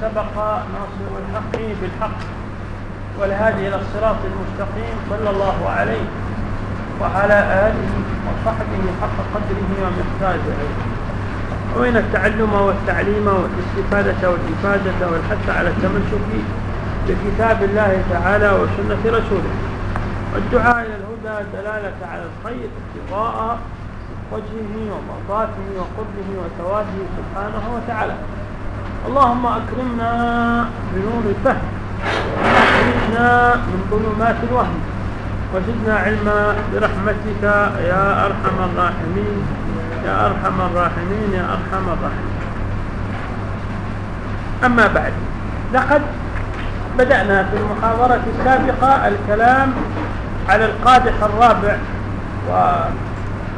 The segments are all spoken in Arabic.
سبق ناصر الحق بالحق والهادي إلى الصراط المستقيم صلى الله عليه وعلى آله وصحبه حق قدره ومقداره. وين التعلم والتعليم والاستفادة والإفادة والحث على التمسك بكتاب الله تعالى وسنة رسوله والدعاء إلى الهدى دلالة على الخير ابتغاء وجهه ومرضاته وقربه وتواده سبحانه وتعالى. اللهم أكرمنا بنور الفهم وأخرجنا من ظلمات الوهم وزدنا علما برحمتك يا أرحم الراحمين يا أرحم الراحمين يا أرحم الراحمين. أما بعد لقد بدأنا في المحاضرة السابقة الكلام على القادح الرابع و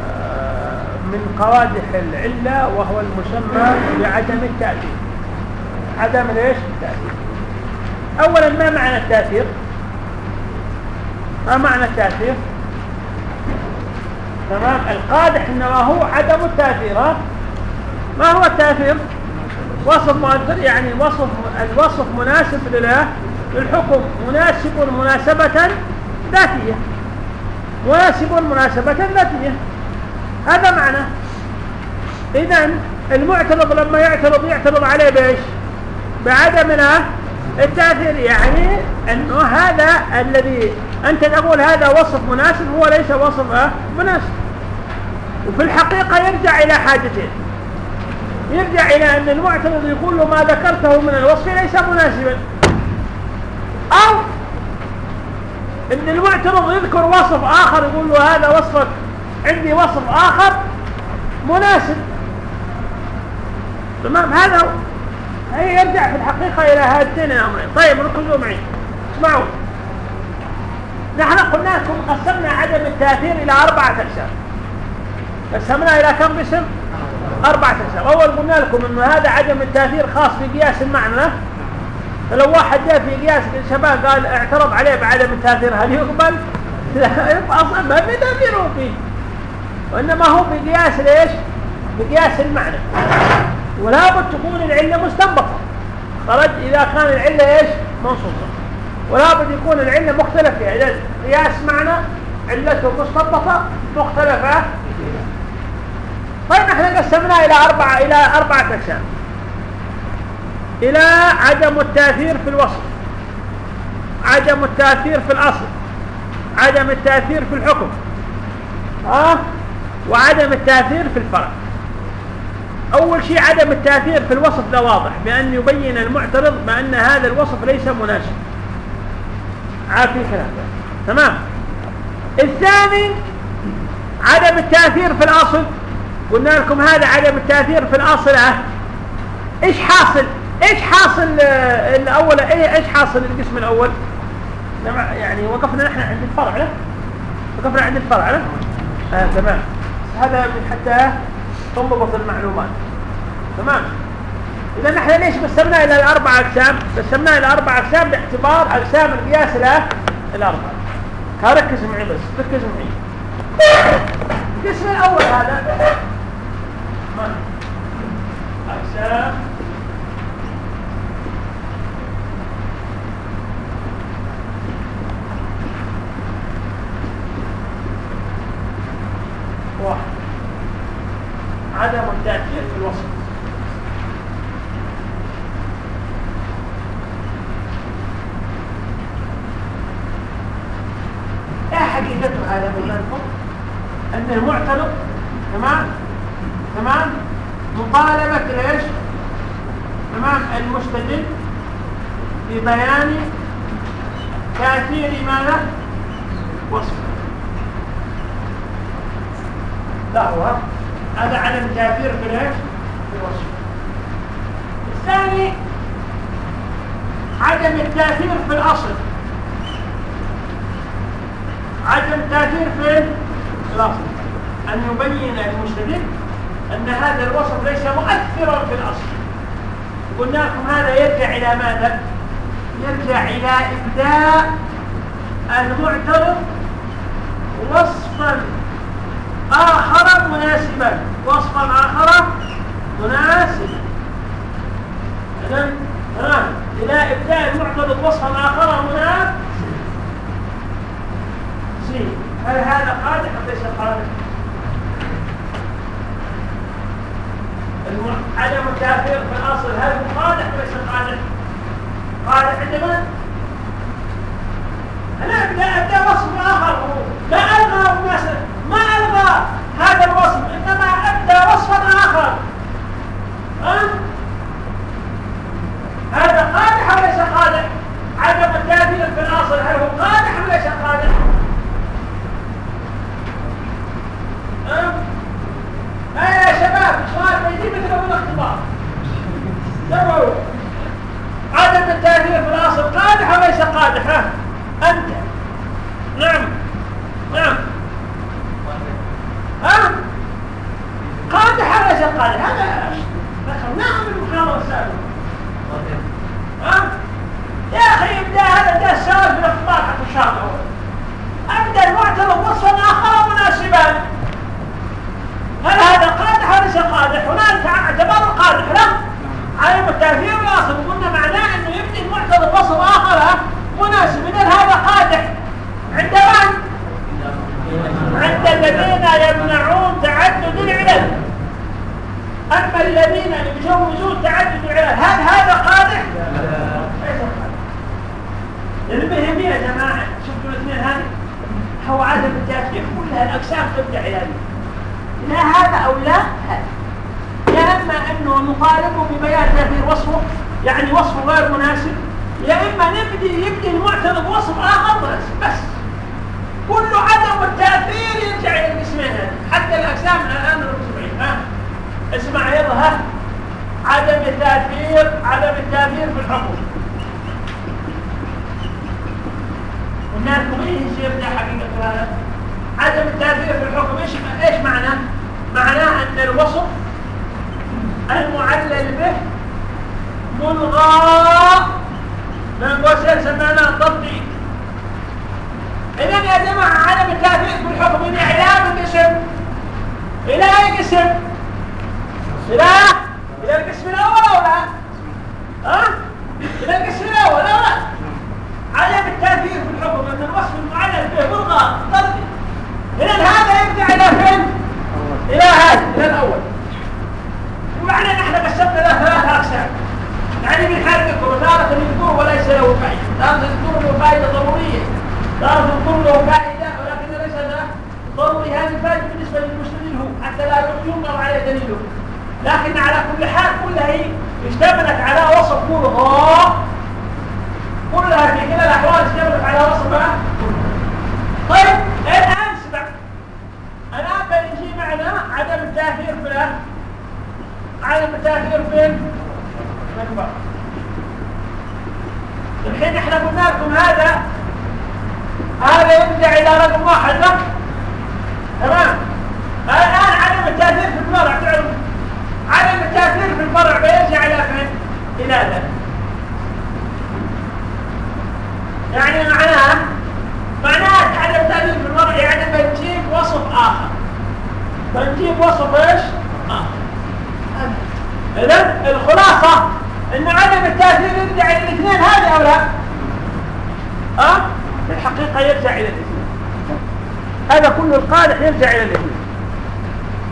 آه، من قوادح العلة وهو المسمى بعدم التأثير عدم ليش التأثير أولا ما معنى التأثير؟ ما معنى التأثير؟ تمام؟ القادح إنما هو عدم التأثير؟ ما هو التأثير؟ وصف مؤثر يعني وصف الوصف مناسب للحكم مناسب مناسبة ذاتية. مناسب مناسبة ذاتية. هذا معنى. إذا المعترض لما يعترض يعترض عليه بإيش؟ بعدم التأثير يعني أنه هذا الذي أنت تقول هذا وصف مناسب هو ليس وصف مناسب. وفي الحقيقة يرجع إلى حاجتين يرجع إلى أن المعترض يقول له ما ذكرته من الوصف ليس مناسبا. أو أن المعترض يذكر وصف آخر يقول له هذا وصفك عندي وصف آخر مناسب. تمام؟ هذا هي يرجع في الحقيقة إلى هاتين الأمرين طيب ركزوا معي. اسمعوا. نحن قلنا لكم قسمنا عدم التأثير إلى أربعة أقسام قسمنا إلى كم قسم؟ أربعة أقسام أول قلنا لكم أنه هذا عدم التأثير خاص بقياس المعنى. فلو واحد جاء في قياس الشباب قال اعترض عليه بعدم التأثير هل يقبل؟ لا أصلا ما في تأثير فيه. وإنما هو بقياس ليش؟ بقياس المعنى. ولا بد تكون العلة مستنبطة. خرج إذا كان العلة إيش؟ منصوصة. ولا بد يكون العلة مختلف فيها إذا قياس معنى علته مستنبطة مختلفة. طيب إحنا قسمناه إلى أربعة إلى أربعة أقسام. إلى عدم التأثير في الوصف. عدم التأثير في الأصل. عدم التأثير في الحكم. ها؟ وعدم التأثير في الفرق أول شيء عدم التأثير في الوصف ده واضح بأن يبين المعترض بأن هذا الوصف ليس مناسب. عارفين كلام تمام؟ الثاني عدم التأثير في الأصل. قلنا لكم هذا عدم التأثير في الأصل آه إيش حاصل؟ إيش حاصل الأول؟ إيش حاصل القسم الأول؟ يعني وقفنا نحن عند الفرع له وقفنا عند الفرع له آه تمام. هذا من حتى تنضبط المعلومات. تمام؟ إذا نحن ليش قسمناه إلى الأربع أقسام؟ قسمناه إلى أربع أقسام باعتبار أقسام القياس له الأربع. ركز معي بس ركز معي. القسم الأول هذا. أقسام واحد عدم التأثير الأصل قلنا لكم هذا يرجع إلى ماذا؟ يرجع إلى إبداء المعترض وصفا آخر مناسبا. وصفا آخر مناسبا. تمام إلى إبداء المعترض وصفا آخر مناسبا. هل هذا قادح أم ليس قادح؟ عدم التأثير في الأصل هل هو قادح وليس قادح؟ قادح عند من؟ أبدأ أبدأ وصف آخر لا ألغى ما ألغى هذا الوصف إنما أبدأ وصفا آخر أه؟ هذا قادح وليس قادح عدم التأثير في الأصل هل هو قادح وليس قادح أه؟ شباب سؤال بيجي مثل الاختبار دوروا عدم التأثير في الأصل قادح وليس قادح ها أنت نعم. نعم. ها قادح وليس قادح هذا دخلناها من المحاضرة السابقة ها يا أخي ابدأ هذا السؤال في الاختبار حتى الأول أبدأ المعترض وصفا آخر مناسبان هل هذا وليس قادح هناك اعتبار القادح له. على التأثير الأصل وقلنا معناه أنه يبني المعترض وصف آخر مناسب إذن هذا قادح. عند من؟ عند الذين يمنعون تعدد العلل. أما الذين يجوزون تعدد العلل هل هذا قادح؟ ليس قادح المهم يا جماعة شفتوا الاثنين هذه؟ هو عدم التأثير كلها الأقسام تبدأ علاجه لا هذا أو لا هذا يا إما أنه نطالبه ببيان تأثير وصفه يعني وصفه غير مناسب يا إما نبدي يبدي المعترض وصف آخر بس بس. كل عدم التأثير يرجع إلى القسمين هذه حتى الأقسام الآن المسمعين ها؟ اسمع ها؟ عدم التأثير عدم التأثير في الحكم. لكم إيش يبدأ حقيقة هذا عدم التأثير في الحكم إيش إيش معناه معناه أن الوصف المعلل به ملغى من قوسين سمعناه تطبيق اذا يا جماعة عدم التأثير في الحكم من إعلام الاسم إلى أي قسم؟ إلى إلى القسم الأول أو لا؟ ها؟ إلى القسم الأول أو لا؟ عدم التأثير في الحكم أن الوصف المعلل به ملغى تطبيق اذا هذا يرجع إلى فين؟ إلى هذا إلى الأول. ومعنى نحن قسمنا له ثلاثة أقسام. يعني بنحركه تارة يذكر وليس له فائدة. تارة يذكر له فائدة ضرورية. تارة يذكر له فائدة ولكن ليس له ضروري هذه الفائدة بالنسبة للمستدل هو حتى لا ينظر عليه دليله لكن على كل حال كلها اشتملت على وصف ملغى كلها في كلا الأحوال اشتملت على وصف طيب الآن اسمع الآن بنجي معنا عدم التأثير في الأهل عدم التأثير فين؟ المنبر الحين إحنا قلنا لكم هذا هذا يرجع إلى رقم واحد لا تمام الان عدم التأثير في الفرع تعرف عدم التأثير في الفرع بيرجع إلى فين؟ إلى ذا يعني معناه معناه عدم التأثير في الفرع يعني بنجيب وصف اخر بنجيب وصف إيش؟ اخر اذا الخلاصة ان عدم التأثير يرجع إلى الاثنين هذه أو لا آه في الحقيقة يرجع إلى الاثنين هذا كل القادح يرجع إلى الاثنين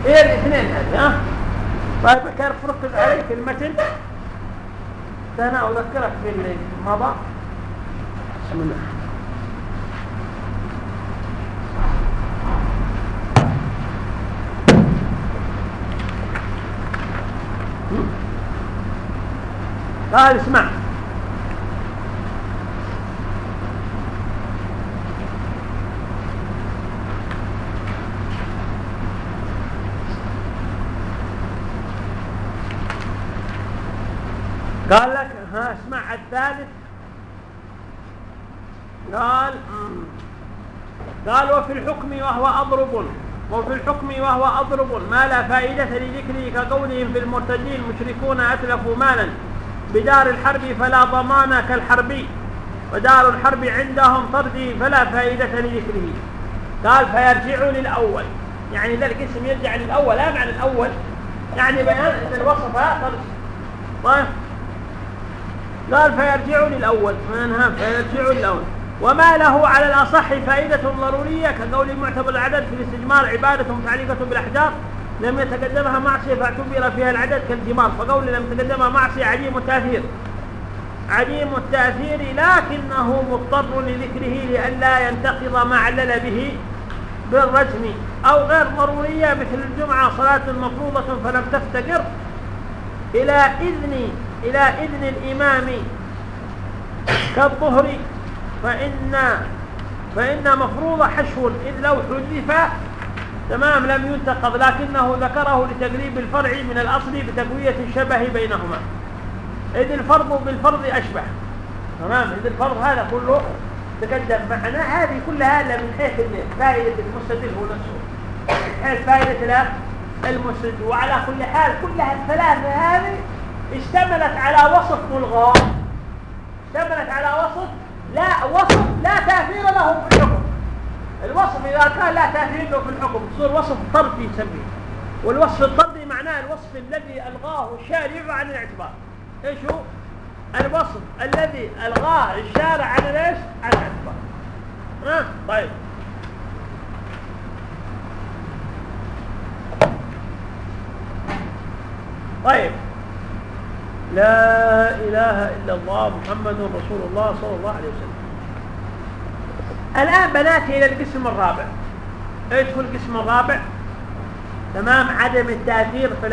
إلى الاثنين هذه ها طيب كان فرق عليك المتن أنا اذكرك باللي مضى قال اسمع قال لك ها اسمع الثالث قال قال وفي الحكم وهو أضرب وفي الحكم وهو أضرب ما لا فائدة لذكره كقولهم في المرتدين المشركون أتلفوا مالا بدار الحرب فلا ضمان كالحربي ودار الحرب عندهم طردي فلا فائدة لذكره. قال فيرجع للأول. يعني ذلك اسم يرجع للأول لا معنى الأول. يعني بيان الوصف طرد طيب. قال فيرجع للأول. منها فيرجع للأول. وما له على الأصح فائدة ضرورية كقول معتبر العدد في الاستجمار عبادة متعلقة بالأحجار. لم يتقدمها معصية فاعتبر فيها العدد كالجمار فقول لم يتقدمها معصية عديم التأثير. عديم التأثير لكنه مضطر لذكره لئلا ينتقض ما علل به بالرجم أو غير ضرورية مثل الجمعة صلاة مفروضة فلم تفتقر. إلى إذن إلى إذن الإمام كالظهر فإن فإن مفروض حشو إذ لو حذف تمام لم ينتقض لكنه ذكره لتقريب الفرع من الأصل بتقوية الشبه بينهما. إذ الفرض بالفرض أشبه. تمام؟ إذ الفرض هذا كله تقدم معنا. هذه كلها من حيث فائدة المستدل هو نفسه. من حيث فائدة المستدل وعلى كل حال كلها الثلاثة هذه اشتملت على وصف ملغى اشتملت على وصف لا وصف لا تأثير له في الحكم. الوصف إذا كان لا تأثير له في الحكم تصير وصف طردي يسميه. والوصف الطردي معناه الوصف الذي ألغاه الشارع عن الاعتبار. إيش هو؟ الوصف الذي ألغاه الشارع عن إيش؟ عن الاعتبار. ها؟ طيب. طيب. لا إله إلا الله محمد رسول الله صلى الله عليه وسلم. الآن بناتي إلى القسم الرابع. إيش هو القسم الرابع؟ تمام عدم التأثير في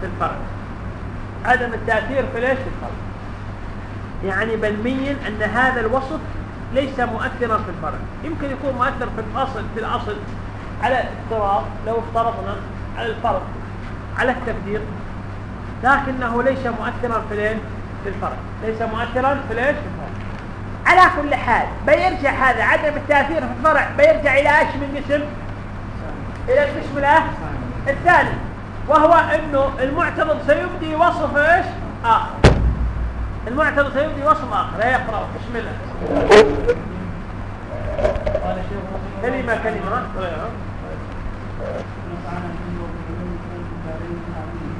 في الفرق عدم التأثير في ليش في الفرق يعني بنبين أن هذا الوصف ليس مؤثرا في الفرق يمكن يكون مؤثر في الأصل في الأصل على الاضطراب لو افترضنا على الفرق على التقدير. لكنه ليس مؤثرا في في الفرق. ليس مؤثرا في الإيش؟ في على كل حال بيرجع هذا عدم التأثير في الفرع بيرجع إلى إيش من قسم إلى القسم الثاني وهو إنه المعترض سيبدي وصف إيش؟ آخر. المعترض سيبدي وصف آخر. هي اقرا بسم الله. كلمة كلمة.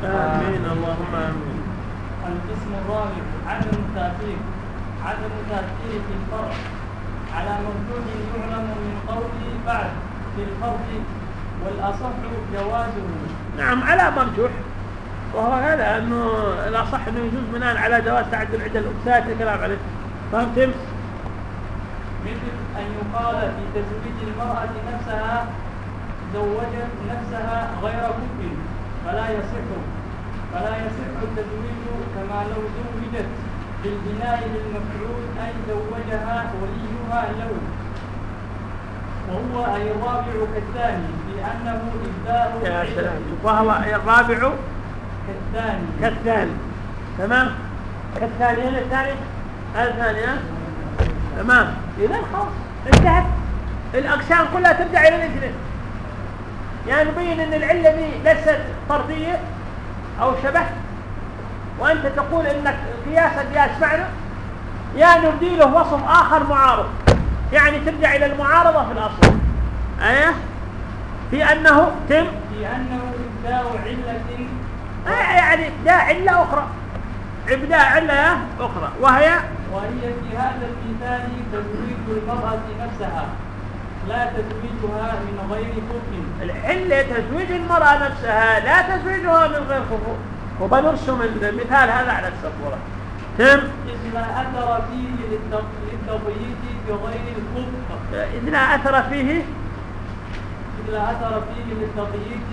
آمين. اللهم آمين. القسم الرابع عدم التأثير. عدم التأثير في الفرع. على موجود يعلم من قوله بعد في الفرق والأصح جوازه. نعم على مرجوح. وهو هذا أنه الأصح أنه يجوز بناء على جواز تعدد عدة الأمسات الكلام عليه. فهمتم؟ مثل أن يقال في تزويج المرأة نفسها زوجت نفسها غير كفر فلا يصح. فلا يصح التزويج كما لو زوجت بالبناء للمفعول أي زوجها وليها له وهو أي الرابع كالثاني لأنه إبداء يا سلام. وهو أي الرابع كالثاني. كالثاني. تمام؟ كالثاني. هنا الثاني؟ هذا الثاني ها؟ تمام. إذا خلاص انتهت. الأقسام كلها ترجع إلى الاثنين يعني نبين إن العلة دي ليست طردية. أو شبه وأنت تقول إنك قياس القياس معنى يا نبدي له وصف آخر معارض. يعني ترجع إلى المعارضة في الأصل. إيه في أنه تم. في أنه ابداء علة. آه يعني ابداء علة أخرى. ابداء علة أخرى. وهي؟ وهي في هذا المثال تزويج المرأة نفسها. لا تزويجها من غير كفر العلة تزويج المرأة نفسها لا تزويجها من غير كفر وبنرسم المثال هذا على السبورة تم إذ أثر فيه للتضييق بغير الكفر إذ أثر فيه؟ إذ أثر فيه للتضييق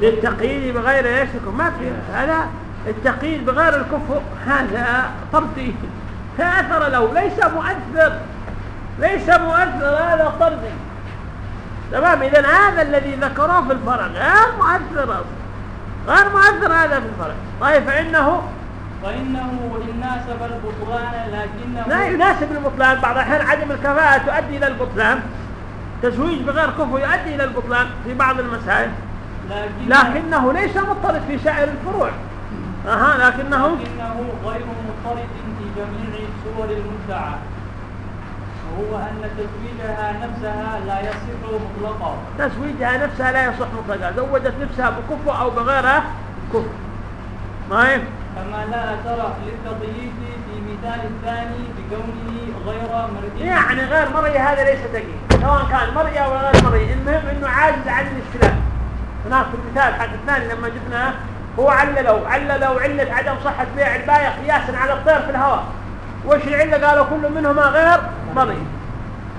للتقييد بغير إيش؟ ما في. هذا التقييد بغير الكفر هذا طردي. لا أثر له. ليس مؤثر. ليس مؤثر. هذا طردي. تمام؟ اذا هذا الذي ذكروه في الفرق غير مؤثر. أصلا غير مؤثر هذا في الفرق. طيب فإنه؟ فإنه وان ناسب البطلان لكنه لا يناسب البطلان. بعض الأحيان عدم الكفاءة تؤدي إلى البطلان. تزويج بغير كفو يؤدي إلى البطلان في بعض المسائل. لكنه, لكنه ليس مضطرد في سائر الفروع. أها لكنه؟ لكنه غير مضطرد في جميع صور المدعى وهو أن تزويجها نفسها لا يصح مطلقا. تزويجها نفسها لا يصح مطلقا. زوجت نفسها بكفو أو بغيرها كفو طيب. كما لا أثر للتضييف في مثال الثاني بكونه غير مرئي. يعني غير مرئي هذا ليس دقيق سواء كان مرئي أو غير مرئي. المهم إنه عاجز عن الاستلام هناك في المثال حق الثاني لما جبناه هو عللوا عللوا علة عدم صحة بيع البايع قياسا على الطير في الهواء. وش العلة؟ قالوا كل منهما غير مرئي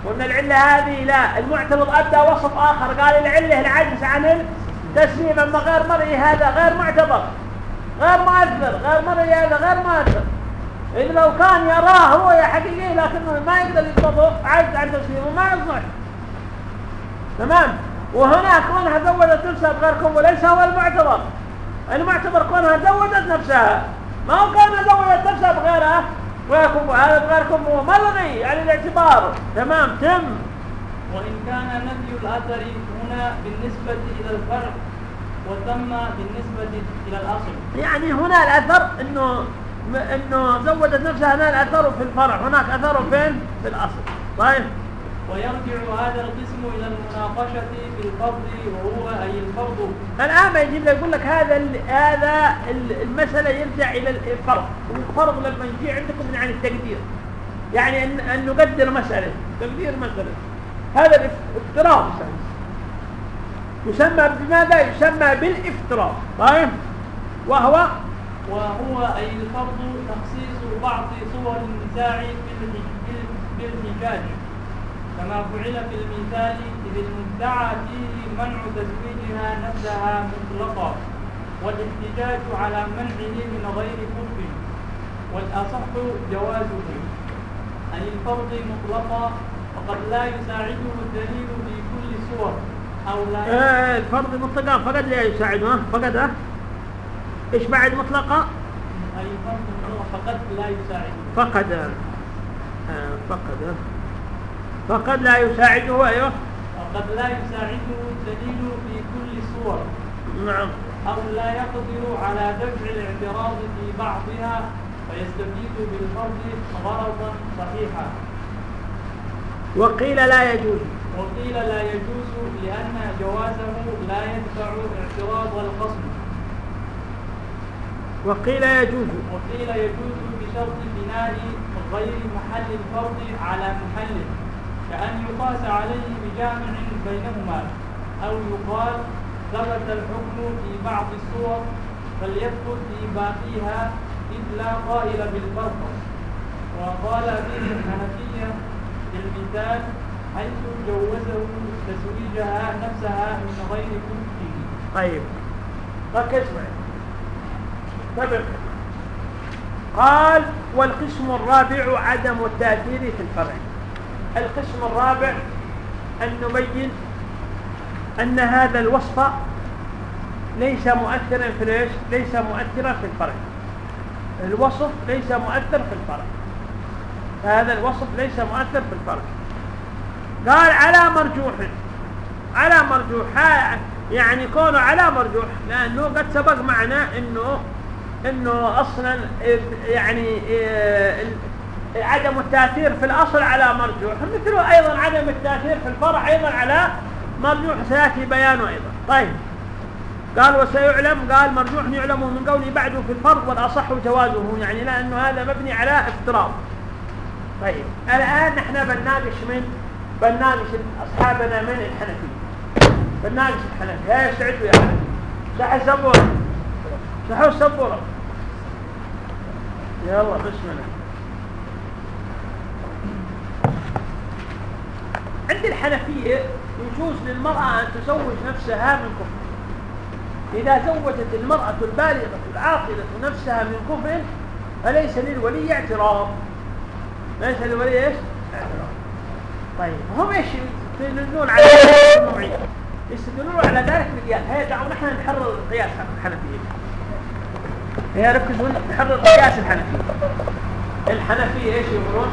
وأن العلة هذه لا المعترض ابدى وصف آخر قال العلة العجز عن التسليم أما غير مرئي هذا غير معتبر غير مؤثر غير مرئي هذا غير مؤثر إذ لو كان يراه هو يا حقيقي لكنه ما يقدر يضبطه عجز عن تسليمه ما يصلح تمام؟ وهنا كونها زودت نفسها بغيركم وليس هو المعتبر. المعتبر كونها زودت نفسها. ما هو كونها زودت نفسها بغيرها؟ غيركم هذا بغيركم هو ملغي عن الاعتبار. تمام تم. وإن كان نفي الأثر هنا بالنسبة إلى الفرع وتم بالنسبة إلى الأصل. يعني هنا الأثر إنه إنه زودت نفسها هنا الأثر في الفرع هناك أثر فين؟ في الأصل. طيب؟ ويرجع هذا القسم إلى المناقشة في الفرض وهو أي الفرض؟ الآن ما يجيب يقول لك هذا هذا المسألة يرجع إلى الفرض. والفرض لما يجي عندكم من عن التقدير. يعني أن, أن نقدر مسألة. تقدير مسألة. هذا الافتراض يسمى. بماذا؟ يسمى بالافتراض. طيب وهو؟ وهو أي الفرض تخصيص بعض صور النزاع بالحجاج كما فعل في المثال إذ المدعى فيه منع تزويجها نفسها مطلقا والاحتجاج على منعه من غير كفر والأصح جوازه. أي الفرض مطلقا وقد لا يساعده الدليل في كل صور أو لا آه الفرض مطلقا فقد لا يساعده فقد إيش بعد مطلقة؟ أي فرض فقد لا يساعده. فقد آه فقد فقد لا يساعده أيوه. وقد لا يساعده الدليل في كل الصور نعم. أو لا يقدر على دفع الاعتراض في بعضها فيستفيد بالفرض غرضا صحيحا. وقيل لا يجوز. وقيل لا يجوز لأن جوازه لا يدفع اعتراض الخصم. وقيل يجوز. وقيل يجوز بشرط بناء غير محل الفرض على محله كأن يقاس عليه بجامع بينهما أو يقال ثبت الحكم في بعض الصور فليثبت في باقيها إذ لا قائل بالفرق. وقال به الحنفية المثال حيث جوزه تزويجها نفسها من غير كفر. طيب. ركز معي طيب. قال والقسم الرابع عدم التأثير في الفرع. القسم الرابع أن نبين أن هذا الوصف ليس مؤثرا في ليش ليس مؤثرا في الفرع. الوصف ليس مؤثر في الفرع. هذا الوصف ليس مؤثر في الفرع. قال على مرجوح. على مرجوح. يعني كونه على مرجوح لأنه قد سبق معنا أنه أنه أصلا يعني عدم التأثير في الأصل على مرجوح مثله أيضا عدم التأثير في الفرع أيضا على مرجوح سيأتي بيانه أيضا. طيب. قال وسيعلم قال مرجوح يعلم من قوله بعده في الفرض والأصح جوازه. يعني لأنه هذا مبني على افتراض. طيب. الآن نحن بنناقش من؟ بنناقش أصحابنا من الحنفي بنناقش الحنفي هيا استعدوا يا حنفي صح السبورة صحوا السبورة يلا بسم الله. عند الحنفية يجوز للمرأة أن تزوج نفسها من كفر إذا زوجت المرأة البالغة العاقلة نفسها من كفر فليس للولي اعتراض. ليس للولي إيش؟ اعتراض. طيب هم إيش يستدلون على النوعية؟ يستدلون على ذلك بالقياس. هيا دعوا نحن نحرر القياس الحنفية. هيا ركزوا نحرر القياس الحنفية. الحنفية إيش يقولون؟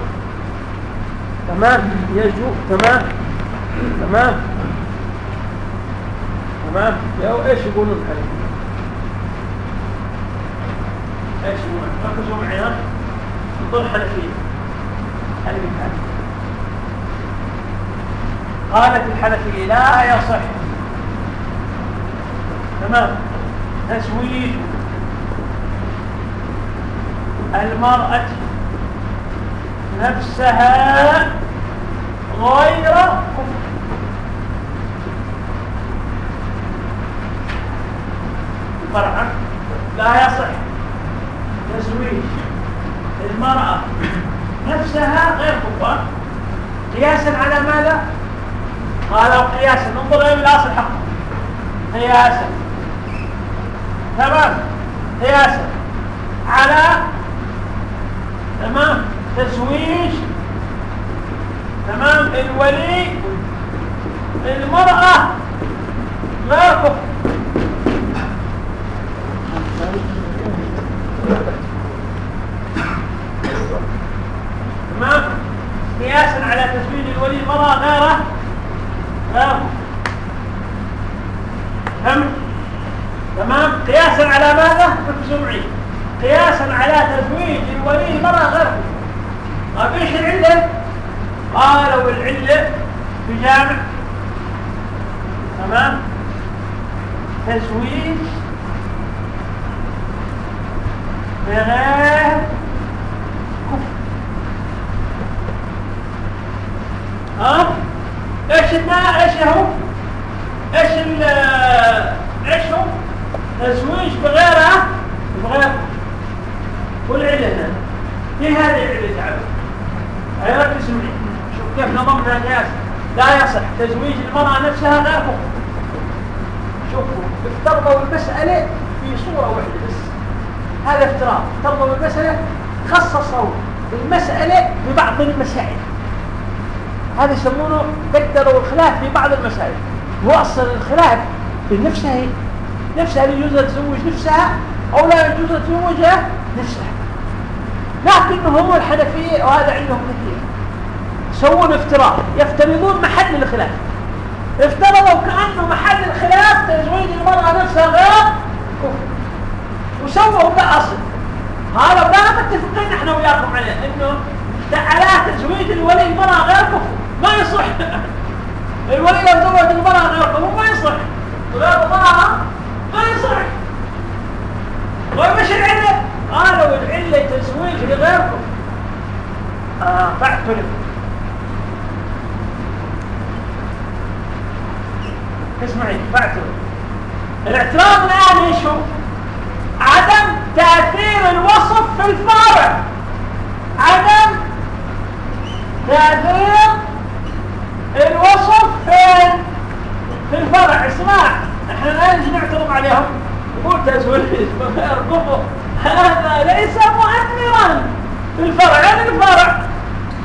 تمام؟ يجو تمام؟ تمام؟ تمام؟ يا إيش يقولون الحنفية إيش يقولون؟ ركزوا معي ها انظر الحنفية قالت الحنفية لا يصح تمام؟ تسويد المرأة نفسها غير كفر. لا يصح. تزويج المرأة نفسها غير كفار. قياسا على ماذا؟ قالوا قياسا. انظر إلى الأصل حقه قياسا. تمام. قياسا. على تمام. تزويج تمام؟ الولي المرأة غير كفر تمام؟ قياسا على تزويج الولي المرأة غيره غيره فهمت؟ تمام؟ قياسا على ماذا؟ سمعي قياسا على تزويج الولي المرأة غيره. طيب إيش العلة قالوا العلة بجامع تمام؟ تزويج بغير ها؟ إيش ما إيش هو؟ إيش ال إيش هو؟ تزويج بغيره؟ بغير والعلة هنا. في هذه العلة تعالوا ركز معي شوف كيف نظمنا القياس لا يصح تزويج المرأة نفسها غير مخطئ شوفوا افترضوا المسألة في صورة واحدة بس. هذا افتراض. افترضوا المسألة خصصوا المسألة ببعض المسائل. هذا يسمونه قدروا الخلاف في بعض المسائل. هو أصلا الخلاف في نفسها نفسها يجوز تزوج نفسها أو لا يجوز تزوج نفسها. لكن هم الحنفية وهذا عندهم كثير. يسوون افتراض يفترضون محل الخلاف. افترضوا كأنه محل الخلاف تزويج المرأة نفسها غير كفر. وسووا ده اصل هذا لا متفقين إحنا وياكم عليه إنه على تزويج الولي المرأة غير كفر. ما يصح. الولي لو زوج المرأة غير قبول ما يصح. غير المرأة ما يصح. ومش العلة قالوا العلة تزويج لغيركم. آه فاعترف اسمعي فاعترف الاعتراض الآن هو؟ عدم تأثير الوصف في الفارع عدم تأثير الوصف فين في الفرع. اسمع الآن نجي نعترض عليهم. يقول تزويج هذا ليس مؤثرا. في الفرع. يعني الفرع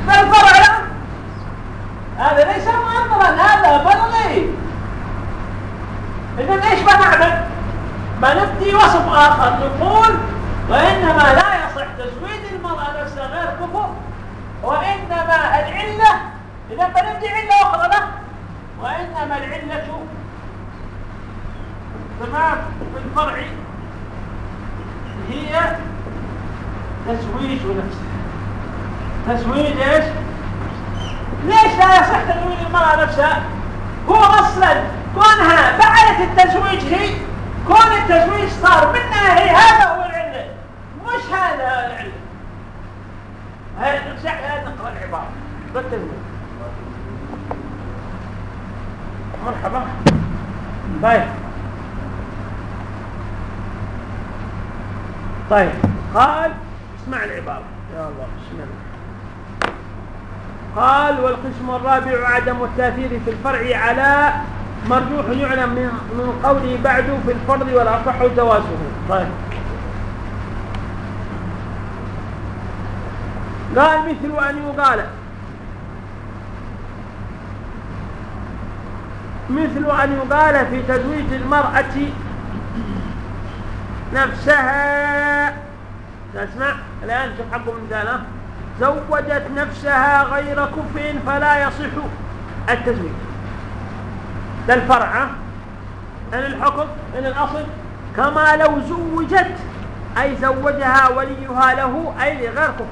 فالفرع هذا ليس مؤثرا. هذا بلغي اذا إيش بنعمل؟ ما نبدي وصف آخر نقول وانما لا يصح تزويد المراه نفسها غير كفر وانما العله إذا بنبدي علة أخرى له وإنما العلة تمام في الفرع هي تزويج نفسها تزويج إيش؟ ليش؟ لا يصح تزويج المرأة نفسها؟ هو أصلا كونها فعلت التزويج هي كون التزويج صار منها هي هذا هو العلة. مش هذا العلة. هذا نقرأ العبارة. مرحبا. طيب. طيب. قال اسمع العبارة. يا الله بسم الله قال والقسم الرابع عدم التأثير في الفرع على مرجوح يعلم من من قوله بعد في الفرض والأصح جوازه. طيب. قال مثل أن يقال مثل أن يقال في تزويج المرأة نفسها. تسمع الآن شوف حقه من ذلك زوجت نفسها غير كف فلا يصح التزويج. ده الفرع ان الحكم ان الأصل. كما لو زوجت أي زوجها وليها له أي لغير كف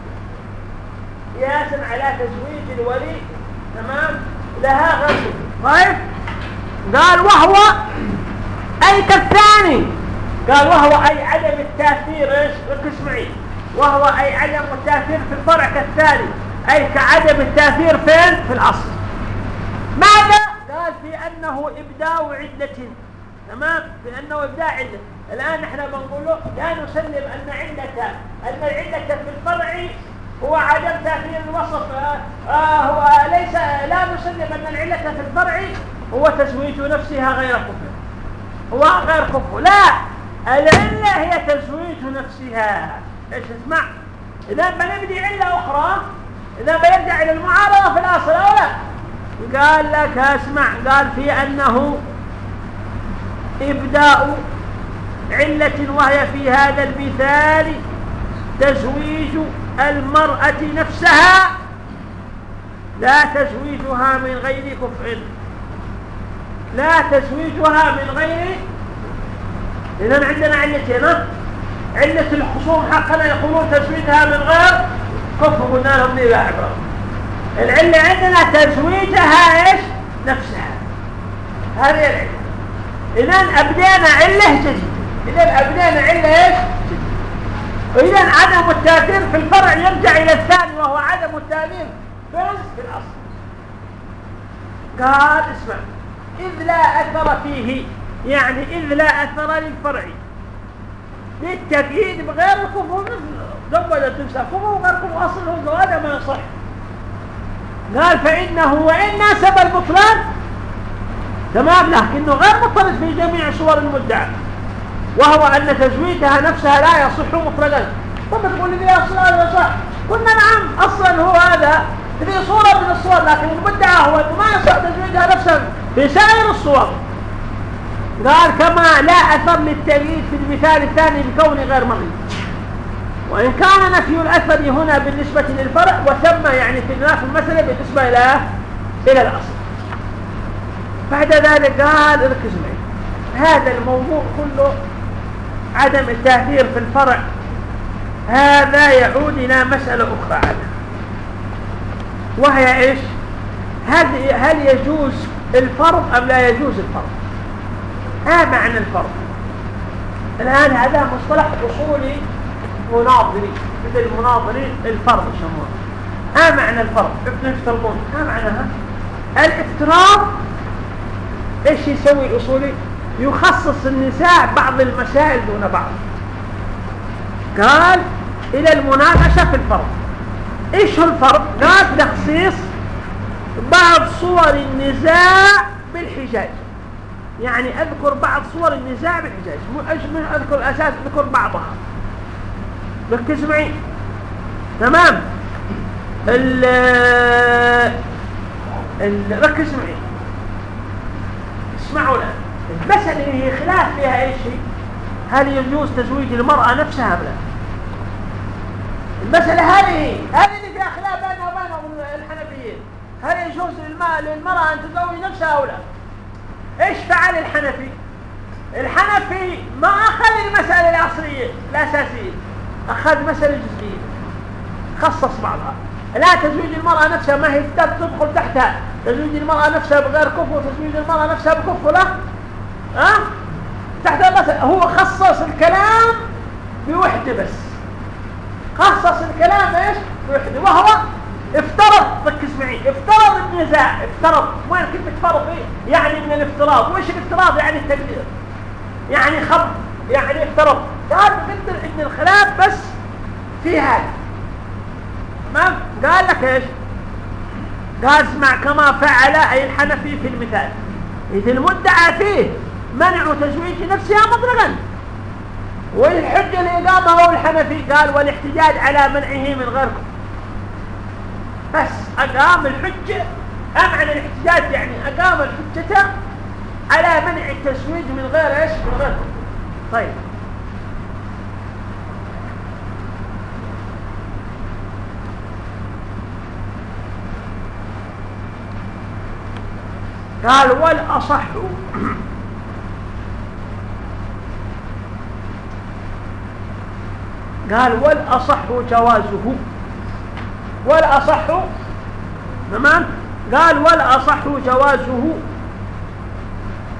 قياسا على تزويج الولي تمام؟ لها غير كف طيب؟ قال وهو أي كالثاني. قال وهو أي عدم التأثير إيش؟ ركز معي وهو أي عدم التأثير في الفرع كالثاني أي كعدم التأثير فين؟ في الأصل. ماذا؟ قال في أنه إبداء عدة تمام؟ في أنه إبداء عدة الآن إحنا بنقول له لا نسلم أن علة أن العلة في الفرع هو عدم تأثير الوصف آه, آه هو ليس لا نسلم أن العلة في الفرع هو تزويج نفسها غير كفر. هو غير كفر. لا العلة هي تزويج نفسها. إيش اسمع؟ إذا بنبني علة أخرى إذا بيرجع إلى المعارضة في الأصل أو لا؟ قال لك اسمع قال في أنه إبداء علة وهي في هذا المثال تزويج المرأة نفسها لا تزويجها من غير كفء. لا تزويجها من غير إذا عندنا علتين علة الخصوم حقنا يقولون تزويجها من غير كفر قلنا لهم ليه عبرة العلة عندنا تزويجها إيش؟ نفسها. هذه العلة. إذا أبدينا علة جديدة. إذا أبدينا علة إيش؟ وإذا عدم التأثير في الفرع يرجع إلى الثاني وهو عدم التأثير في الأصل. قال اسمع إذ لا أثر فيه يعني إذ لا أثر للفرع. للتقييد بغير الكفر تنسى. كفر وغير كفر أصله هذا ما يصح. قال فإنه وإن ناسب البطلان تمام؟ لكنه غير مضطرد في جميع صور المدعى. وهو أن تزويدها نفسها لا يصح مطلقا. طب تقول لي أصلا هذا صح؟ قلنا نعم أصلا هو هذا في صورة من الصور لكن المدعى هو أنه ما يصح تزويدها نفسها في سائر الصور. قال كما لا أثر للتأييد في المثال الثاني بكون غير مريض وإن كان نفي الأثر هنا بالنسبة للفرع وثم يعني في في المسألة بالنسبة إلى إلى الأصل. بعد ذلك قال اركز معي. هذا الموضوع كله عدم التأثير في الفرع. هذا يعود إلى مسألة أخرى عنها وهي إيش؟ هل, هل يجوز الفرض أم لا يجوز الفرض؟ ما معنى الفرض الآن هذا مصطلح أصولي مناظري مثل المناظرين الفرض يسمونه. ما معنى الفرض ابن يفترضون ما معناها الافتراض إيش يسوي الاصولي يخصص النساء بعض المسائل دون بعض. قال إلى المناقشة في الفرض إيش هو الفرض قال تخصيص بعض صور النزاع بالحجاج. يعني أذكر بعض صور النزاع بالحجاج مو من أذكر الأساس أذكر بعضها. ركز معي تمام؟ ال ال ركز معي اسمعوا الان المسألة اللي هي خلاف فيها إيش هي هل يجوز تزويج المرأة نفسها أم لا؟ المسألة هذه هذه اللي فيها خلاف بيننا وبين الحنفيين. هل يجوز للمرأة أن تزوج نفسها أو لا؟ إيش فعل الحنفي؟ الحنفي ما أخذ المسألة الأصلية الأساسية أخذ مسألة جزئية خصص بعضها. لا تزويج المرأة نفسها ما هي تدخل تحتها. تزويج المرأة نفسها بغير كفر وتزويج المرأة نفسها بكفر لا. ها؟ تحت المسألة هو خصص الكلام بوحدة بس. خصص الكلام إيش؟ بوحدة. وهو افترض ركز معي افترض النزاع افترض. وين كلمة فرض إيه؟ يعني من الافتراض. وإيش الافتراض؟ يعني التقدير يعني خط يعني افترض. قال بقدر إن الخلاف بس في هذا. تمام؟ قال لك إيش؟ قال اسمع كما فعل أي الحنفي في المثال. اذا المدعى فيه منع تزويج نفسها مطلقا. والحجة اللي قامها الحنفي. قال والاحتجاج على منعه من غيركم. بس أقام الحجة أمعنى الاحتجاج يعني أقام الحجة على منع التزويج من غير إيش؟ من غيركم طيب. قال والأصح قال والأصح جوازه. والأصح تمام؟ قال والأصح جوازه.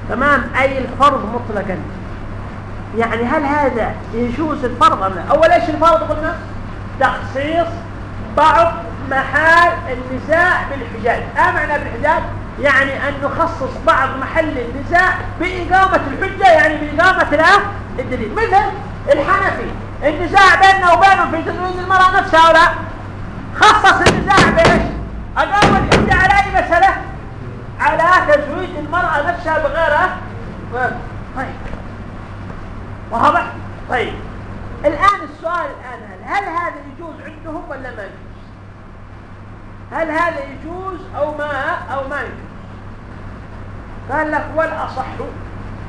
تمام؟ أي الفرض مطلقا. يعني هل هذا يجوز الفرض أم لا؟ أول إيش الفرض قلنا؟ تخصيص بعض محال النزاع بالحجاج. ما معنى بالحجاج؟ يعني أن نخصص بعض محل النزاع بإقامة الحجة يعني بإقامة الدليل. مثل الحنفي. النزاع بيننا وبينهم في تزويج المرأة نفسها ولا؟ خصص النزاع بإيش؟ أقام الحجة على أي مسألة؟ على تزويج المرأة نفسها بغيرها؟ طيب واضح؟ طيب. الآن السؤال الآن هل, هل هذا يجوز عندهم ولا ما يجوز؟ هل هذا يجوز أو ما أو ما يجوز؟ قال لك والأصح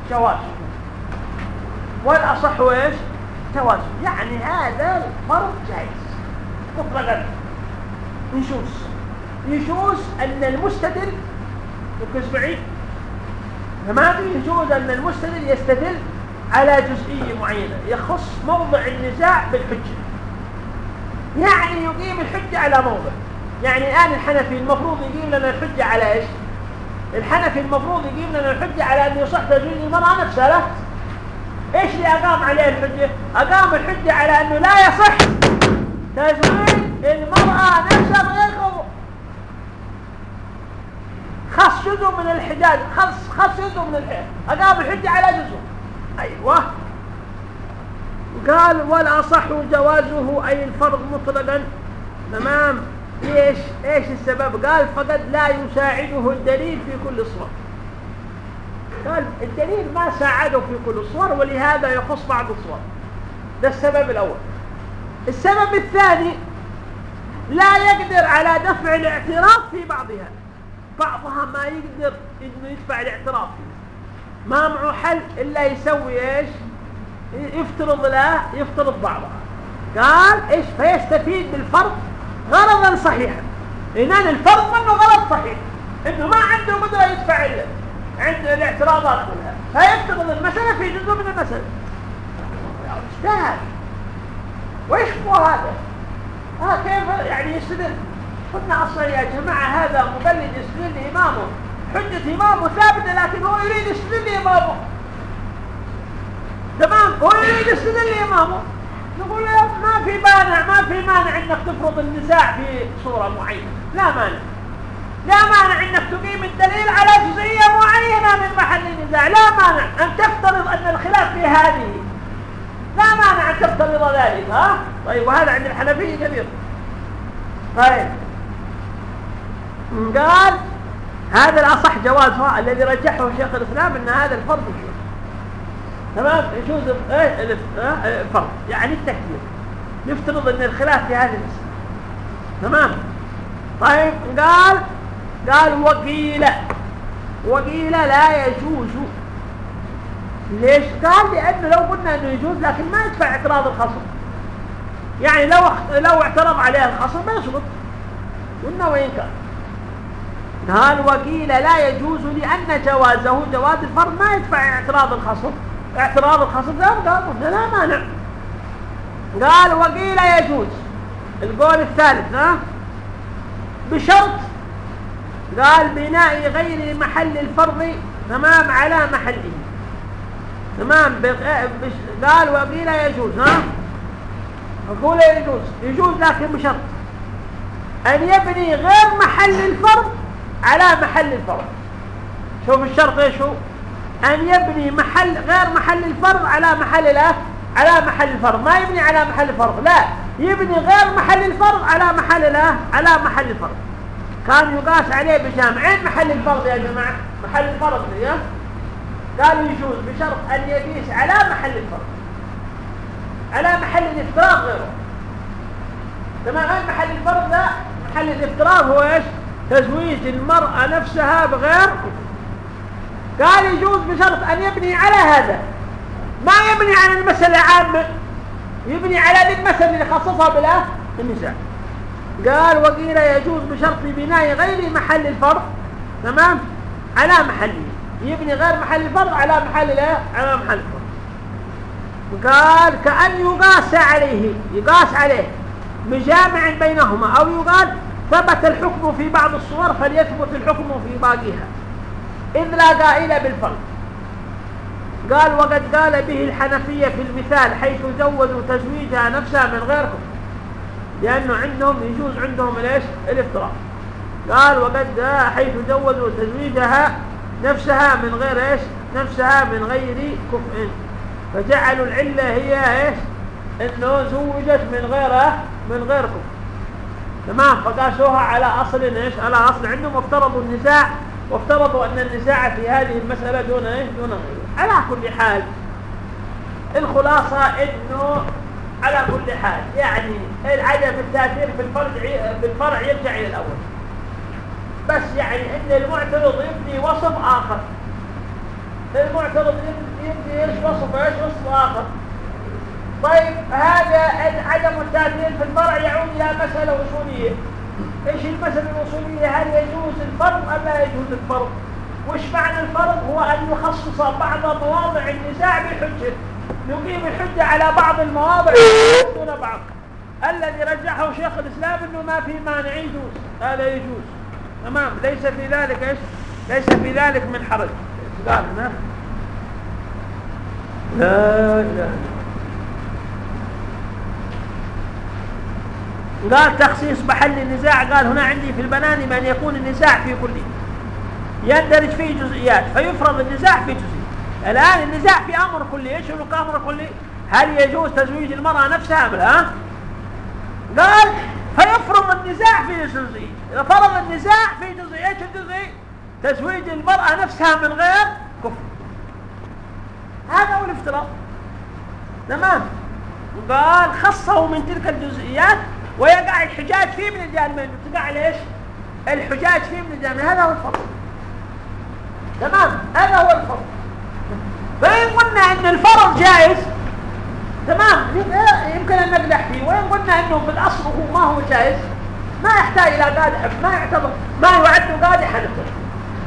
جوازه والأصح إيش؟ جوازه يعني هذا الفرض جائز. مطلقا. يجوز يجوز أن المستدل ركز بعيد تمام يجوز أن المستدل يستدل على جزئية معينة يخص موضع النزاع بالحجة. يعني يقيم الحجة على موضع. يعني الآن الحنفي المفروض يقيم لنا الحجة على إيش؟ الحنفي المفروض يقيم لنا الحجة على أن يصح تزويج المرأة نفسها لا. إيش اللي أقام عليه الحجة؟ أقام الحجة على أنه لا يصح تزويج المرأة نفسها بغير خص جزء من الحجاج خص خص جزء من الحجاج أقام الحجة على جزء. أيوة. قال والأصح جوازه أي الفرض مطلقا. تمام. ليش إيش السبب؟ قال فقد لا يساعده الدليل في كل صور. قال الدليل ما ساعده في كل الصور ولهذا يخص بعض الصور. ده السبب الأول. السبب الثاني لا يقدر على دفع الاعتراف في بعضها. بعضها ما يقدر إنه يدفع الاعتراف ما معه حل إلا يسوي إيش؟ يفترض له يفترض بعضها. قال إيش؟ فيستفيد بالفرض غرضا صحيحا. إذن الفرض منه غلط صحيح. إنه ما عنده قدرة يدفع عند الاعتراضات كلها فيفترض المسألة في جزء من المسألة. اجتهد وإيش هو هذا؟ ها كيف يعني يستدل؟ قلنا أصلا يا جماعة هذا مقلد يستدل لإمامه. حجة إمامه ثابتة لكن هو يريد يستدل لإمامه. تمام؟ هو يريد يستدل لإمامه. نقول ما في مانع ما في مانع إنك تفرض النزاع في صورة معينة. لا مانع. لا مانع إنك تقيم الدليل على جزئية معينة من محل النزاع. لا مانع أن تفترض أن الخلاف في هذه لا مانع أن تفترض ذلك ها؟ طيب وهذا عند الحنفية كبير طيب. قال هذا الأصح جوازها الذي رجحه شيخ الإسلام أن هذا الفرض يجوز. تمام؟ يجوز إيه الفرض يعني التكبير. نفترض أن الخلاف في هذه المسألة تمام؟ طيب قال قال وقيل وقيل لا يجوز ليش؟ قال لأنه لو قلنا إنه يجوز لكن ما يدفع اعتراض الخصم. يعني لو لو اعترض عليه الخصم ما يسقط قلنا وين كان؟ قال وقيل لا يجوز لأن جوازه جواز الفرض ما يدفع اعتراض الخصم. اعتراض الخصم لا قال لا مانع قال وقيل يجوز. القول الثالث ها؟ بشرط. قال بناء غير محل الفرض تمام على محله. تمام قال وقيل يجوز ها؟ أقول يجوز. يجوز لكن بشرط. أن يبني غير محل الفرض على محل الفرض. شوف الشرط إيش هو؟ أن يبني محل غير محل الفرض على محل لا على محل الفرض. ما يبني على محل الفرض لا. يبني غير محل الفرض على محل لا على محل الفرض. كان يقاس عليه بجامعين محل الفرض يا جماعة. محل الفرض يا قالوا يجوز بشرط أن يقيس على محل الفرض على محل الافتراض غيره. تمام؟ محل الفرض لا محل الافتراض هو إيش؟ تزويج المرأة نفسها بغير قال يجوز بشرط أن يبني على هذا. ما يبني على المسألة عامة. يبني على هذه المسألة اللي خصصها بالله النساء قال وقيل يجوز بشرط بناء غير محل الفرض تمام؟ على محله يبني غير محل الفرض على محل لا؟ على محل الفرض قال كأن يقاس عليه يقاس عليه بجامع بينهما أو يقال ثبت الحكم في بعض الصور فليثبت الحكم في باقيها. إذ لا قائل بالفرض قال وقد قال به الحنفية في المثال حيث زودوا تزويجها نفسها من غيرهم لأنه عندهم يجوز عندهم ليش الافتراق قال وقد حيث جوزوا تزويجها نفسها من غير إيش؟ نفسها من غير كفء. فجعلوا العلة هي إيش؟ إنه زوجت من غيره من غير كفء. تمام؟ فقاسوها على أصل إيش؟ على أصل عندهم وافترضوا النزاع. وافترضوا أن النزاع في هذه المسألة دون إيش دون غيره. على كل حال الخلاصة إنه على كل حال. يعني العدم التأثير في الفرع في الفرع يرجع إلى الأول. بس يعني إن المعترض يبني وصف آخر. المعترض يبني إيش وصف؟ إيش وصف آخر؟ طيب هذا عدم التأثير في الفرع يعود إلى مسألة أصولية. إيش المسألة الأصولية؟ هل يجوز الفرض أم لا يجوز الفرض؟ وش معنى الفرض؟ هو أن يخصص بعض مواضع النزاع بحجة. نقيم الحجة على بعض المواضع دون بعض. الذي رجحه شيخ الإسلام إنه ما في مانع يجوز. هذا يجوز. تمام. ليس في ذلك إيش؟ ليس في ذلك من حرج. قال هنا لا اله قال تخصيص محل النزاع قال هنا عندي في البنان من يكون النزاع في كله يندرج فيه جزئيات فيفرض النزاع في جزئيات الآن النزاع في أمر كلي إيش هو كأمر كلي؟ هل يجوز تزويج المرأة نفسها؟ أم لا قال فيفرض النزاع في جزئي إذا فرض النزاع في جزئي إيش؟ الجزئي تزويج المرأة نفسها من غير كفر. هذا هو الافتراض. تمام؟ قال خصه من تلك الجزئيات ويقع الحجاج فيه من الجانبين تقع ليش الحجاج فيه من الجانبين هذا هو الفرق تمام؟ هذا هو الفرق فإن قلنا أن الفرض جائز تمام؟ يمكن أن نقدح فيه. وإن قلنا أنه في الأصل هو ما هو جائز ما يحتاج إلى قادح ما يعتبر ما يعد قادحا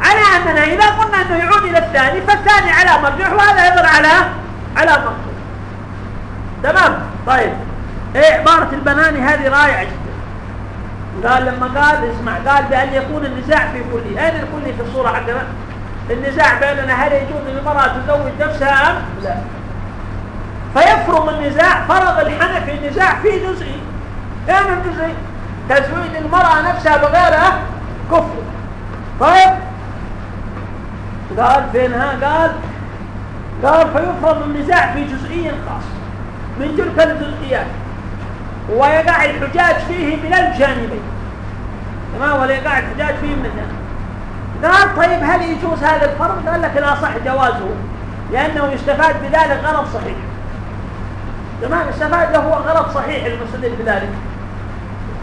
على أننا إذا قلنا أنه يعود إلى الثاني فالثاني على مرجوح وهذا يظهر على على مرجوح تمام؟ طيب. إيه عبارة البناني هذه رائعة جدا. قال لما قال اسمع قال بأن يكون النزاع في كله أين الكلي في الصورة حقنا النزاع بيننا هل يجوز للمرأة تزوج نفسها أم؟ لا. فيفرض النزاع فرض الحنفي النزاع في جزئي أين الجزئي تزويج المرأة نفسها بغيرها كفر. طيب؟ قال فينها قال قال فيفرض النزاع في جزئي خاص من تلك الجزئيات. ويقع الحجاج فيه من الجانبين. تمام؟ ولا يقع الحجاج فيه من الجانبين قال طيب هل يجوز هذا الفرض؟ قال لك لا صح جوازه. لأنه يستفاد بذلك غرض صحيح. تمام؟ استفاد له غرض صحيح المستدل بذلك.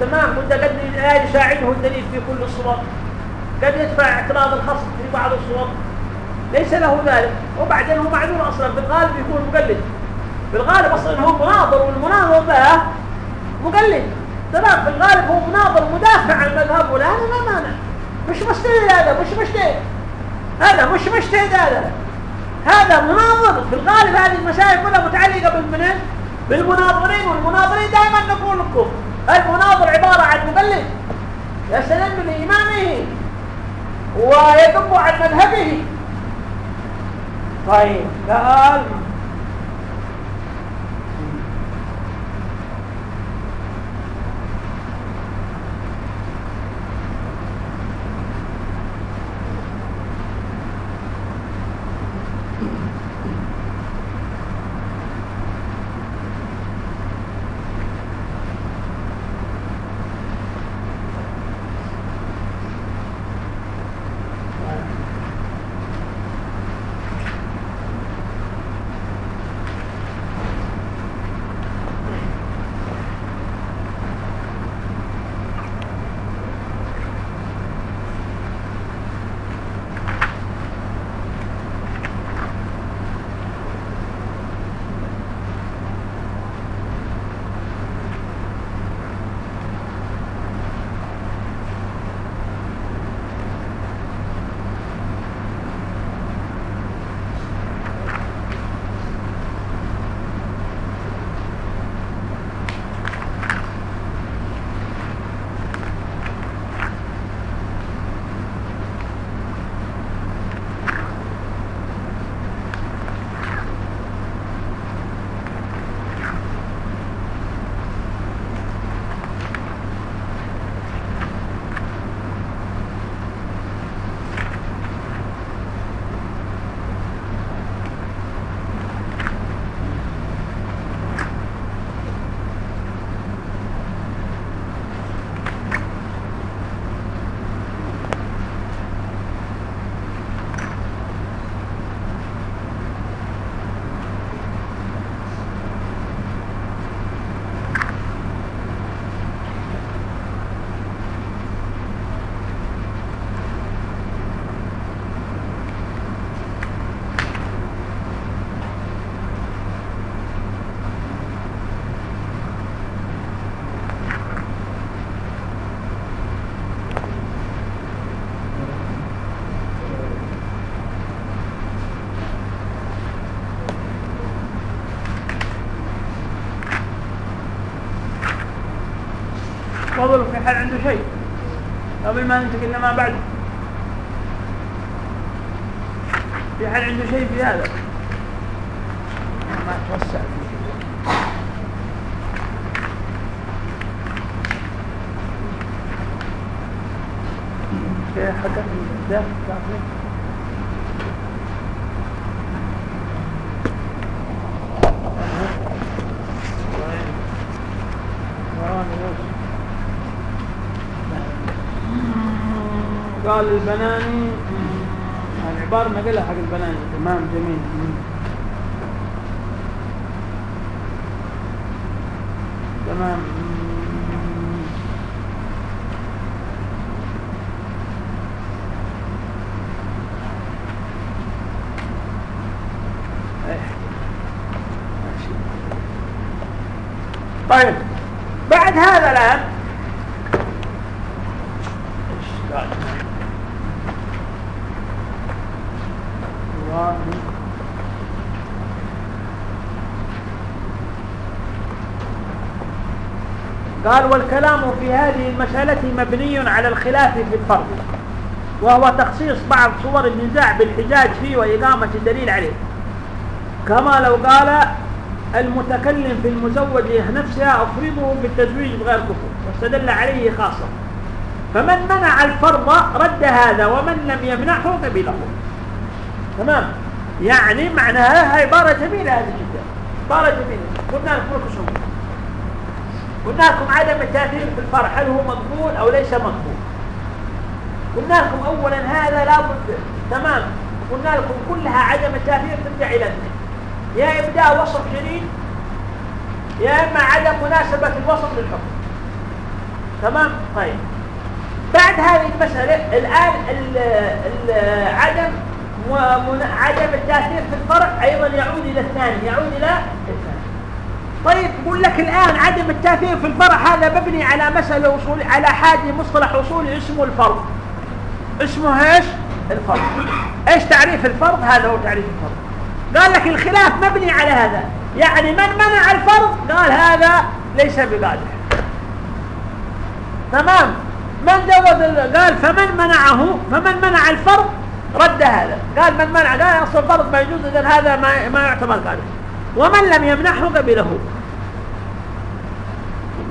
تمام وانت قد لا يساعده الدليل في كل الصور. قد يدفع اعتراض الخصم في بعض الصور. ليس له ذلك. وبعدين هو معذور أصلا. بالغالب يكون مقلد. بالغالب أصلا هو مناظر والمناظر ذا مقلد. تمام؟ بالغالب هو مناظر مدافع عن مذهبه لا ما مانع. مش مجتهد هذا مش مجتهد هذا مش مجتهد هذا. هذا مناظر. في الغالب هذه المسائل كلها متعلقة بالمناظرين. والمناظرين دائما نقول لكم المناظر عبارة عن مقلد يستند لإمامه ويدب عن مذهبه. طيب قال حال عنده شيء؟ قبل ما ننتقل لما بعد. في حال عنده شيء في هذا ما توسع فيه حقك ده قال البناني. العبارة نقلها حق البناني. تمام جميل. تمام. طيب. بعد هذا الآن إيش قال قال والكلام في هذه المسألة مبني على الخلاف في الفرق وهو تخصيص بعض صور النزاع بالحجاج فيه وإقامة الدليل عليه. كما لو قال المتكلم في المزوجة نفسها أفرضه بالتزويج بغير كفر واستدل عليه خاصة. فمن منع الفرض رد هذا ومن لم يمنعه قبله. تمام؟ يعني معناها عبارة جميلة هذه جدا. عبارة جميلة. قلنا لكم قلنا لكم عدم التأثير في الفرع هل هو مقبول أو ليس مقبول؟ قلنا لكم أولا هذا لابد تمام. قلنا لكم كلها عدم التأثير ترجع إلى اثنين يا إبداء وصف جديد يا إما عدم مناسبة الوصف للحكم. تمام؟ طيب. بعد هذه المسألة الآن ال ال عدم عدم التأثير في الفرع أيضا يعود إلى الثاني يعود إلى الثاني. طيب يقول لك الآن عدم التأثير في الفرع هذا مبني على مسألة وصول على حاجة مصطلح وصولي اسمه الفرض. اسمه إيش؟ الفرض. إيش تعريف الفرض؟ هذا هو تعريف الفرض. قال لك الخلاف مبني على هذا. يعني من منع الفرض؟ قال هذا ليس بقادر تمام؟ من جوز قال فمن منعه فمن منع الفرض رد هذا. قال من منع قال أصل الفرض ما يجوز اذا هذا ما ما يعتبر قادر ومن لم يمنحه قبله.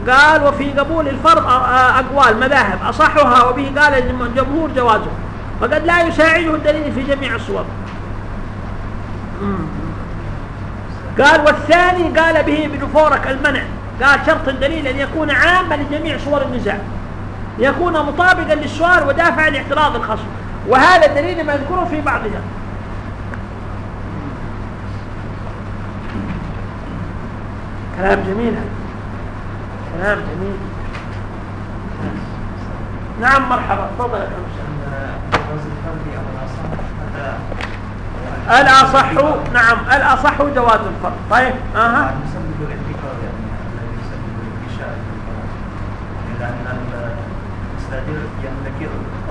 قال وفي قبول الفرض أقوال مذاهب أصحها وبه قال الجمهور جوازه. فقد لا يساعده الدليل في جميع الصور. قال والثاني قال به ابن فورك المنع. قال شرط الدليل أن يكون عاما لجميع صور النزاع. يكون مطابقا للسؤال ودافعا لاعتراض الخصم. وهذا الدليل مذكور في بعضها. كلام جميل كلام جميل. نعم مرحبا. تفضل يا الأصح نعم الأصح جواز الفرق طيب أها.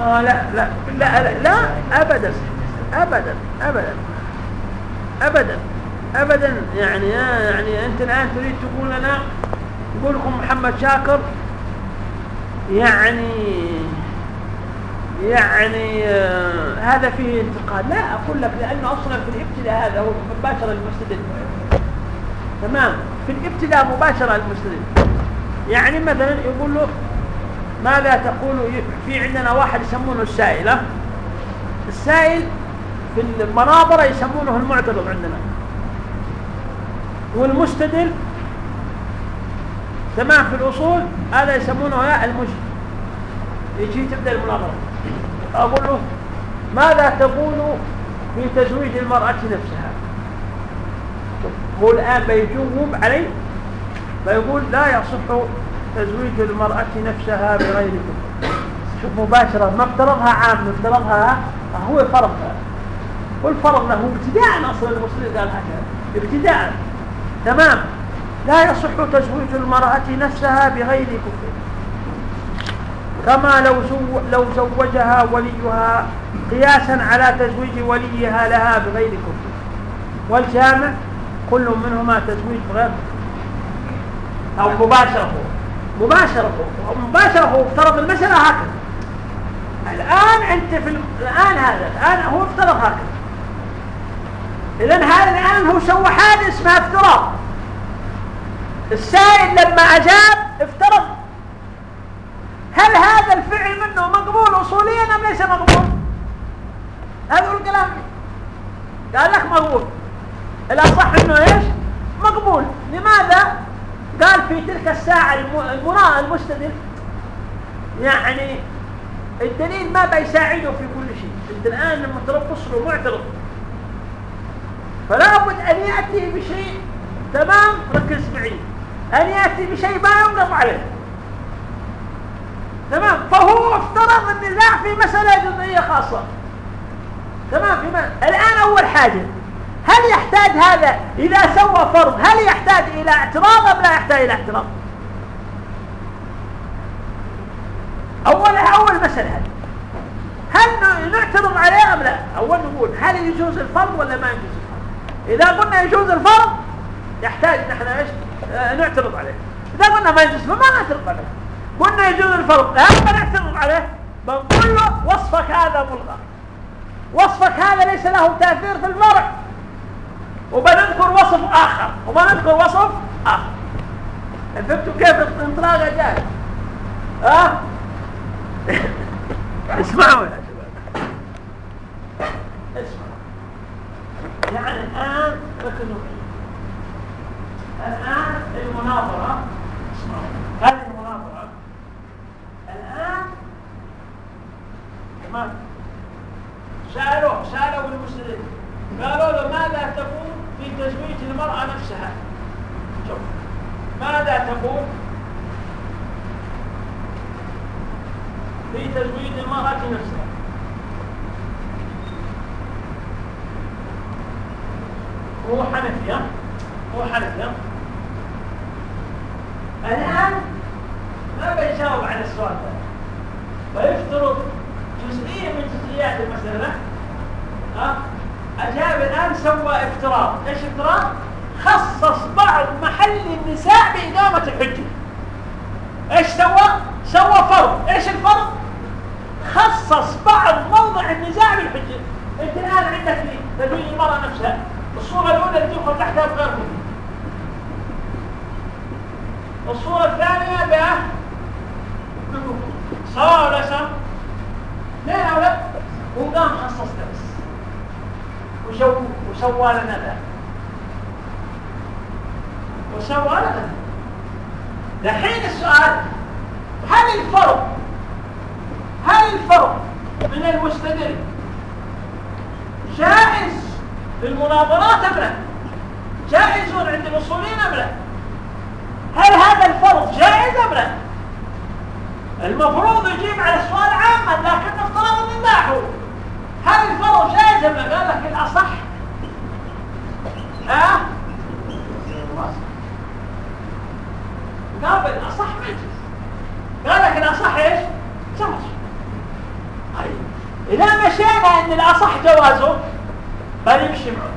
آه لا لا لا لا, لا أبدا أبدا أبدا أبدا. أبدا. يعني يعني أنت الآن تريد تقول لنا يقول لكم محمد شاكر يعني يعني آه هذا فيه انتقاد. لا أقول لك لأنه أصلا في الابتداء هذا هو مباشرة المستدل تمام؟ في الابتداء مباشرة المستدل يعني مثلا يقول له ماذا تقول في عندنا واحد يسمونه السائل السائل في المناظرة يسمونه المعترض عندنا. والمستدل تمام في الأصول هذا يسمونه المجد. يجي تبدأ المناظرة. أقول له ماذا تقول في تزويج المرأة نفسها؟ هو الآن بيجوب علي فيقول لا يصح تزويج المرأة نفسها بغير كفر. شوف مباشرة ما افترضها عام افترضها هو فرضها. والفرض له ابتداء أصلا المسلم قال هكذا ابتداء. تمام؟ لا يصح تزويج المرأة نفسها بغير كفر. كما لو زو لو زوجها وليها قياسا على تزويج وليها لها بغير كفر. والجامع كل منهما تزويج بغير أو مباشرة. مباشرة. مباشرة. افترض المسألة هكذا. الآن أنت في الآن هذا الآن هو افترض هكذا. إذا هذا الآن هو سوى حاجة اسمها افتراض السائل لما أجاب افترض. هل هذا الفعل منه مقبول أصوليا أم ليس مقبول؟ هذا هو الكلام. قال لك مقبول. الأصح أنه إيش؟ مقبول. لماذا؟ قال في تلك الساعة المراء المستدل. يعني الدليل ما بيساعده في كل شيء. أنت الآن لما تربص له معترض. فلا بد أن يأتي بشيء تمام؟ ركز معي. أن يأتي بشيء ما ينقض عليه. تمام؟ فهو افترض النزاع في مسألة جزئية خاصة. تمام؟ في الآن أول حاجة هل يحتاج هذا إذا سوى فرض؟ هل يحتاج إلى اعتراض أم لا يحتاج إلى اعتراض؟ أول أول مسألة هل نعترض عليه أم لا؟ أول نقول هل يجوز الفرض ولا ما يجوز؟ الفرض إذا قلنا يجوز الفرض يحتاج نحن إيش؟ آه، نعترض عليه. إذا قلنا ما يجوز فما نعترض عليه. قلنا يجوز الفرض لا نعترض عليه بنقول له وصفك هذا ملغى. وصفك هذا ليس له تأثير في الفرع وبنذكر وصف آخر وبنذكر وصف آخر. فهمتوا كيف الانطلاقة جاي ها؟ اسمعوا يا شباب اسمعوا يعني الآن ركزوا الآن المناظرة. هذه المناظرة. الآن تمام سألوه سألوا المسلمين. قالوا له ماذا تقول في تزويج المرأة نفسها؟ شوف. ماذا تقول في تزويج المرأة نفسها هو حنفي هو حنفي الآن ما بيجاوب على السؤال ده. فيفترض جزئية من جزئيات المسألة. ها؟ أجاب الآن سوى افتراض. إيش افتراض؟ خصص بعض محل النساء بإقامة الحجة. إيش سوى؟ سوى فرض. إيش الفرض؟ خصص بعض موضع النزاع بالحجة. أنت الآن عندك تدوين المرأة نفسها. الصورة الأولى اللي تدخل تحتها بغير مهم الصورة الثانية بها سواء ولا سواء ليه أو لا وقام خصص بس. وسوى لنا ذا وسوى لنا دحين السؤال هل الفرق هل الفرق من المستدل؟ جائز للمناظرات ام لا جائز عند الاصوليين ام لا هل هذا الفرق جائز ام لا المفروض يجيب على السؤال عاما لكن افترض النزاع هل الفرق جائز ام لا قال لك الأصح. ها؟ قابل الأصح ما يجوز قال لك الأصح إيش؟ جواز طيب. إذا مشينا إن الأصح جوازه فنمشي معه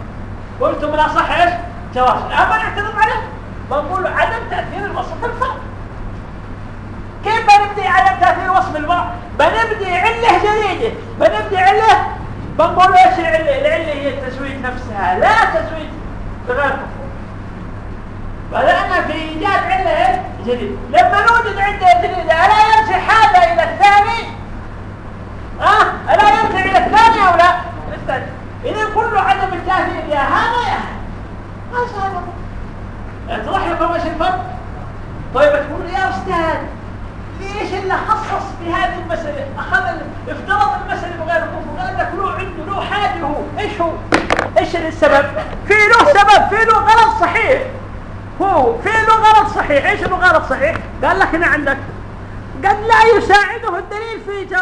قلتم الاصح إيش؟ جواز. الان بنعترض عليه. بنقول عدم تأثير الوصف في الفرق كيف بنبدي عدم تأثير وصف الفرق بنبدي علة جديدة. بنبدي علة بنقول إيش العلة؟ العلة هي التزويد نفسها لا تزويد بغير كفر بدأنا في إيجاد علة جديد لما نوجد عدة جديدة ألا يرجع هذا إلى الثاني؟ أه؟ ألا يرجع إلى الثاني أو لا؟ إذا كل عدم التأثير يا هذا يا هذا ما صار اتضح لكم إيش الفرق طيب تقول يا أستاذ ليش اللي خصص في هذه المسألة؟ أخذ افترض المسألة بغير كفر قال لك له عنده له حاجة هو. إيش هو؟ إيش السبب؟ في له سبب في له غلط صحيح. هو في له غلط صحيح. إيش له غلط صحيح؟ قال لك هنا عندك. قد لا يساعده الدليل في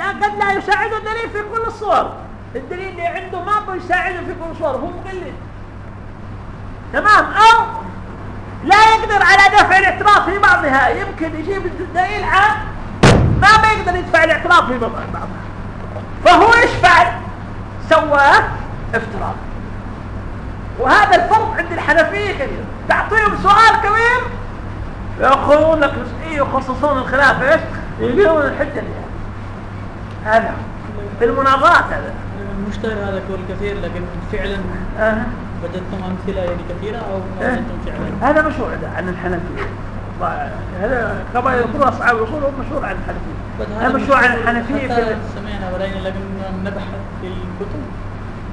قد لا يساعده الدليل في كل الصور. الدليل اللي عنده ما بيساعده في كل الصور هو مقلد. تمام؟ أو لا يقدر على دفع الاعتراف في بعضها. يمكن يجيب الدليل عام ما بيقدر يدفع الاعتراف في بعضها. فهو إيش فعل؟ سواه افتراض. وهذا الفرق عند الحنفية كبير. تعطيهم سؤال كبير يأخذون لك يخصصون الخلاف إيش؟ يقولون الحجة لها هذا في المناظرات هذا. المشتهر هذا كول كثير لكن فعلا آه. وجدتم أمثلة يعني كثيرة أو ما. وجدتم فعلا هذا مشهور عن الحنفية هذا كما يقول اصحاب الاصول هو مشهور عن الحنفية هذا مشهور عن الحنفية حتى في سمعنا ولكن لكن نبحث في الكتب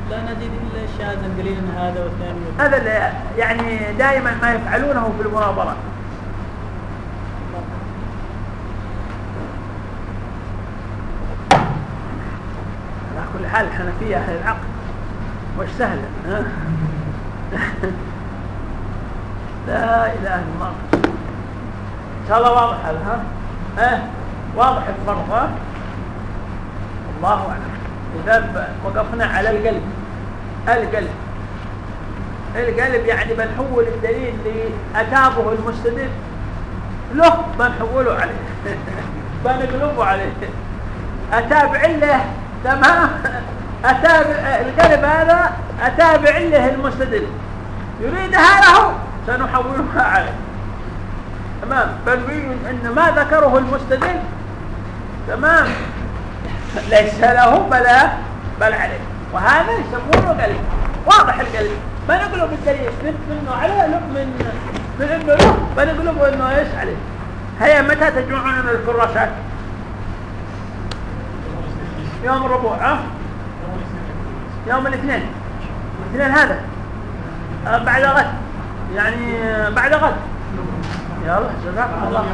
لا نجد إلا شاذا قليلا هذا والثاني. هذا يعني دائما ما يفعلونه في المناظرات على كل حال الحنفية أهل العقل مش سهلة ها؟ لا إله إلا الله إن شاء الله واضح هذا ها؟ ها؟ واضح الفرق ها؟ الله أعلم إذا ب- وقفنا على القلب القلب القلب يعني بنحول الدليل اللي أتابه المستدل له بنحوله عليه بنقلبه عليه أتابع له تمام أتابع القلب هذا أتابع له المستدل. يريدها له سنحولها عليه. تمام. بنبين أن ما ذكره المستدل تمام ليس له بل بل عليه. وهذا يسمونه قلب. واضح القلب. ما نقلب الدليل من منه عليه من من إنه له. بنقلبه إنه إيش عليه؟ هيا متى تجمعون من الكراسات يوم الربوع ها؟ يوم الاثنين. الاثنين هذا. آه، بعد غد. يعني آه، بعد غد. يلا جزاك الله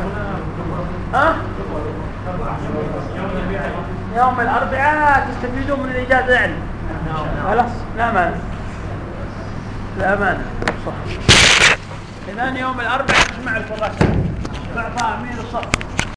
ها؟ يوم الأربعاء تستفيدون من الإجازة يعني. خلاص لا مانع لا مانع صح. إذا يوم الأربعاء تجمع الفراشات مع فاهمين الصف.